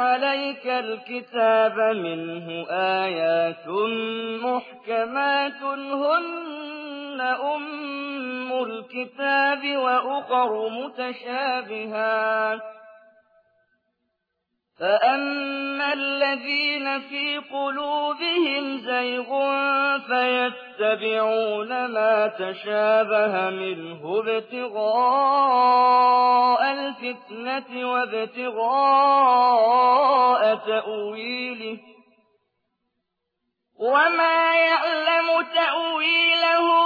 عليك الكتاب منه آيات محكمات هن أم الكتاب وأخر متشابهات. فأما الذين في قلوبهم زيغ فيتبعون ما تشابه منه ابتغاء الفتنة وابتغاء تأويله وما يعلم تأويله